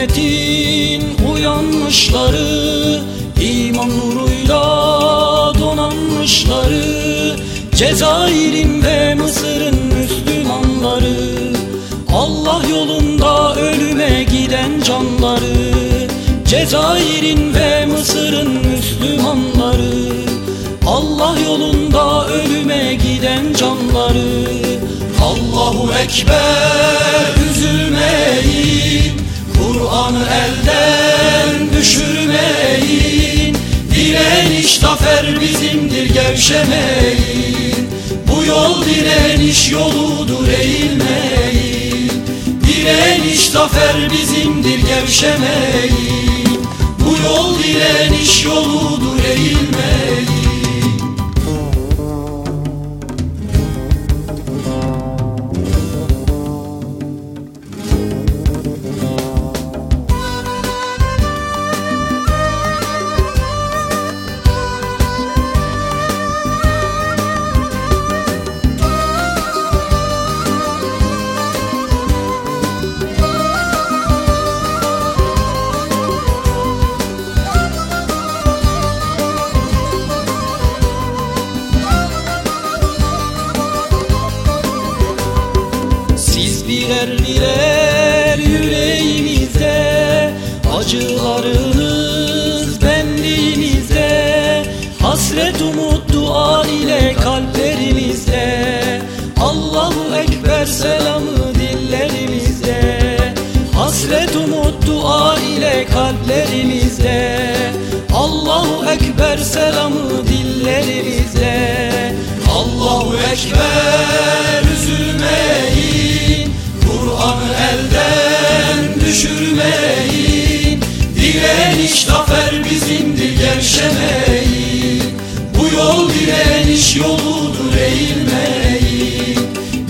ümmetin inanmışları iman nuruyla donanmışları Cezayir'in ve Mısır'ın Müslümanları Allah yolunda ölüme giden canları Cezayir'in ve Mısır'ın Müslümanları Allah yolunda ölüme giden canları Allahu Ekber üzülmeyin Kur'an'ı elden Direniş zafer bizimdir gevşemeyin. Bu yol direniş yoludur eğilmeyin. Direniş zafer bizimdir gevşemeyin. Bu yol direniş yoludur eğilmeyin birer birer yüreğimizde Acılarınız benliğimizde Hasret umut dua ile kalplerimizde. Allahu Ekber selamı dillerimizde. Hasret umut dua ile kalplerimizde. Allahu Ekber selamı dillerimizde. Allahu Ekber zafer bizimdir gevşemeyin Bu yol direniş yoludur eğilmeyin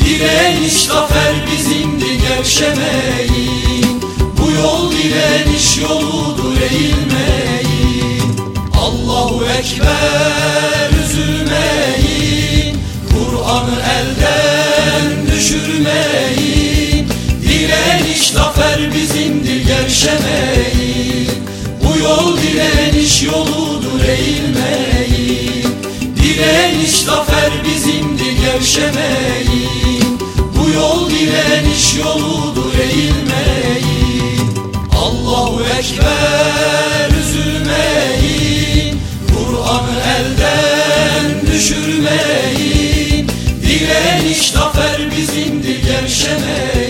Direniş zafer bizimdir gevşemeyin Bu yol direniş yoludur eğilmeyin Allahu Ekber üzülmeyin Kur'an'ı elden düşürmeyin Direniş zafer bizimdir gevşemeyin eğilmeyin. Direniş zafer bizimdi gevşemeyin. Bu yol direniş yoludur eğilmeyin. Allahu Ekber üzülmeyin. Kur'an'ı elden düşürmeyin. Direniş zafer bizimdi gevşemeyin.